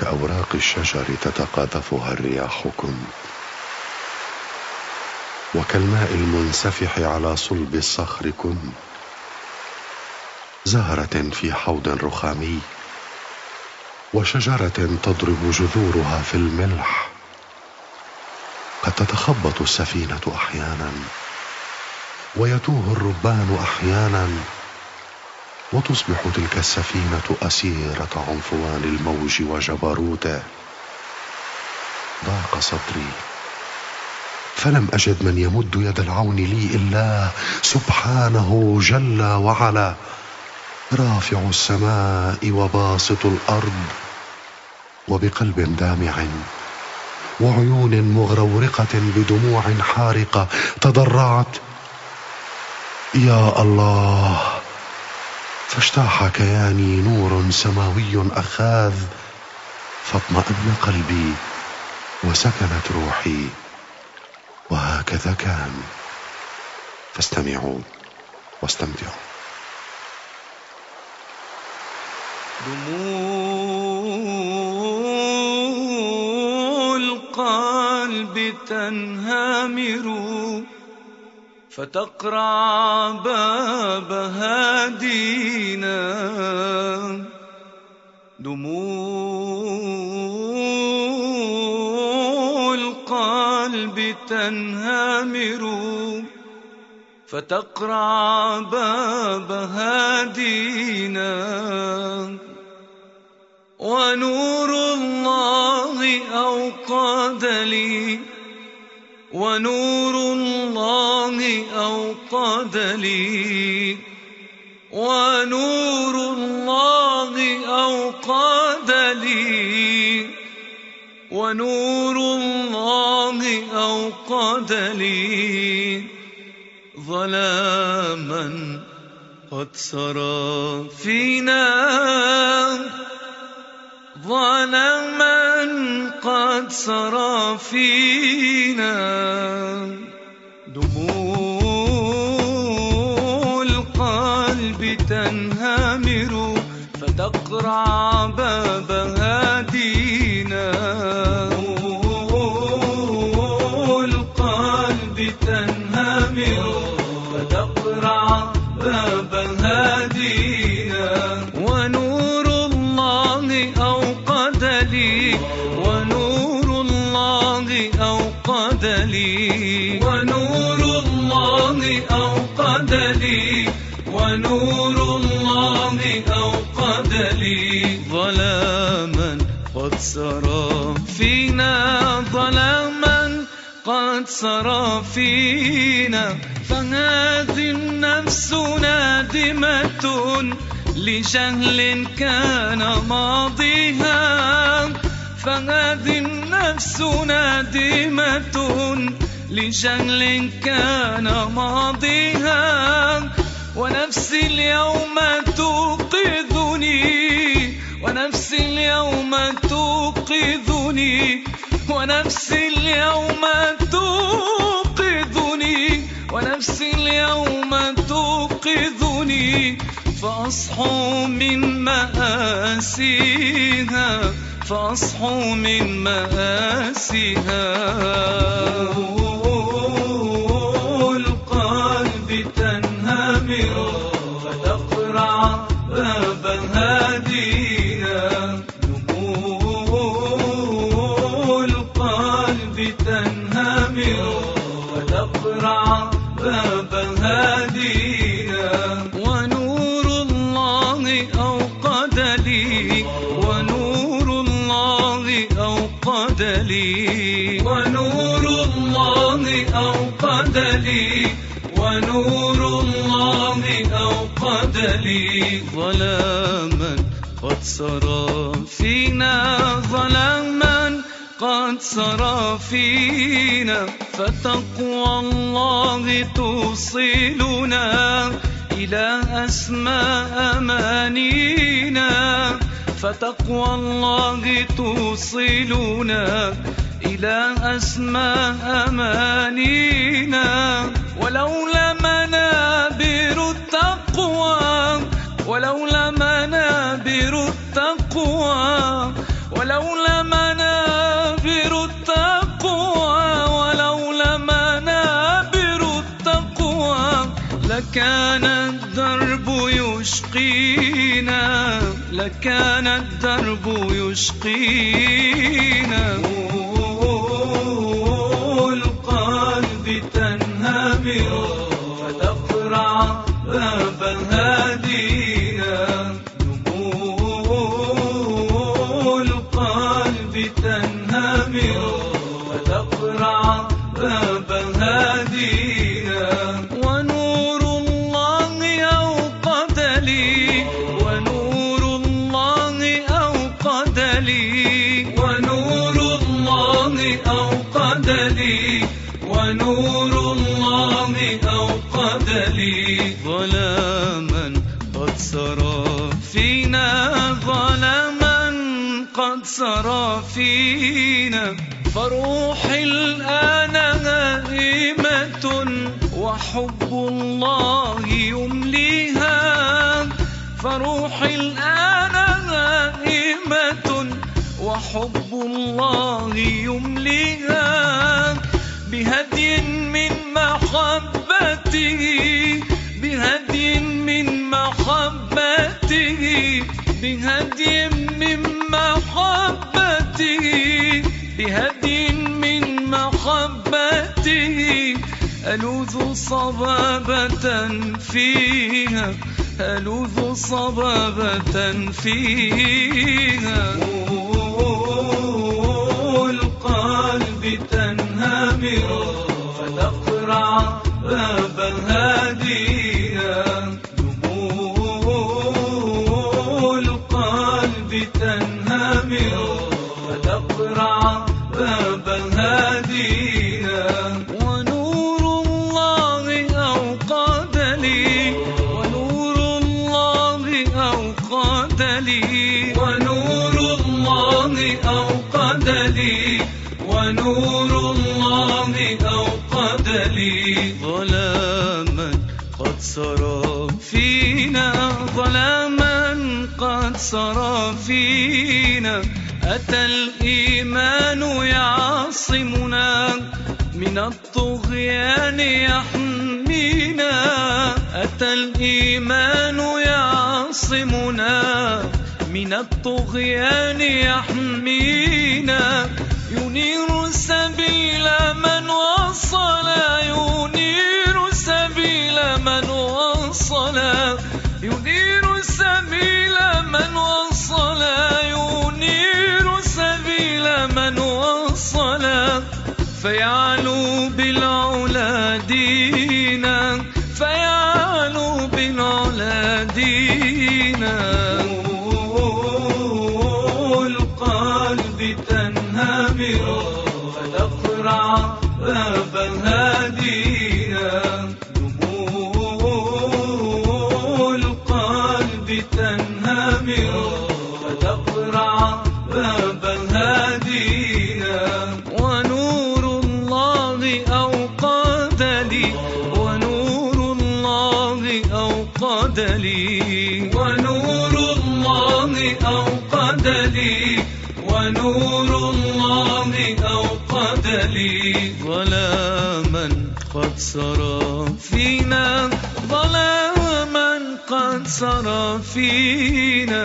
كأوراق الشجر تتقاذفها الرياح كنت وكالماء المنسفح على صلب الصخر كنت زهرة في حوض رخامي. وشجرة تضرب جذورها في الملح. قد تتخبط السفينة أحيانا. ويتوه الربان أحيانا. وتصبح تلك السفينة أسيرة عنفوان الموج وجبروته ضاق صدري. فلم أجد من يمد يد العون لي إلا سبحانه جل وعلا. رافع السماء وباسط الأرض. وبقلب دامع. وعيون مغرورقة بدموع حارقة تضرعت. يا الله. فاجتاح كياني نور سماوي أخاذ فاطمأن قلبي وسكنت روحي. وهكذا كان. فاستمعوا واستمتعوا. دموع القلب تنهمر. فتقرع باب هادينا دموع القلب تنهمر. فتقرع باب هادينا ونور الله أوقد لي. ونور الله أوقد لي. ونور الله أوقد لي. ونور الله أوقد لي. ظلاما قد سرى فينا. ظلما قد سرى فينا دموع القلب تنهمر فتقرع باب هادينا. دموع القلب تنهمر فتقرع باب هادينا. ونور الله أوقد لي لي ونور الله أوقد لي ونور الله أوقد لي ظلاما قد سرى فينا ظلاما قد سرى فينا. فهذه النفس نادمة لجهل كان ماضيها. فهذه النفس نادمة لجهل كان ماضيها ونفسي اليوم توقظني ونفسي اليوم توقظني ونفسي اليوم توقظني ونفسي اليوم توقظني فأصحو من مآسيها. فأصحو من مآسيها. القلب تنهمر فتقرع باب هادينا. لي ونور الله أوقد لي ونور الله أوقد لي ظلاما قد سرى فينا ظلاما قد سرى فينا. فتقوى الله توصلنا إلى أسمى أمانينا. فتقوى الله توصلنا إلى أسمى أمانينا. ولولا منابر التقوى ولولا منابر التقوى لكان الدرب يشقينا لكان الدرب يشقينا. ظلاما قد سرى فينا فروحي الآن هائمة وحب الله يمليها فروحي الآن هائمة وحب الله يمليها بهدي بهدي من محبته بهدي من محبته ألوذ صبابة فيها ألوذ صبابة فيها. القلب تنهمر. قد سرى فينا ظلاما قد سرى فينا. أتى الإيمان يعصمنا من الطغيان يحمينا. أتى الإيمان يعصمنا من الطغيان يحمينا. ينير سبيل من وصل ينير سبيل من ينير سبيل من وصل ينير سبيل من وصل. فيعلو بالعلا دينا فيعلو بالعلا دينا القلب تنهمر فتقرع باب هادينا لي ونور الله أوقد لي ونور الله أوقد لي ظلاما قد سرى فينا ظلاما قد سرى فينا.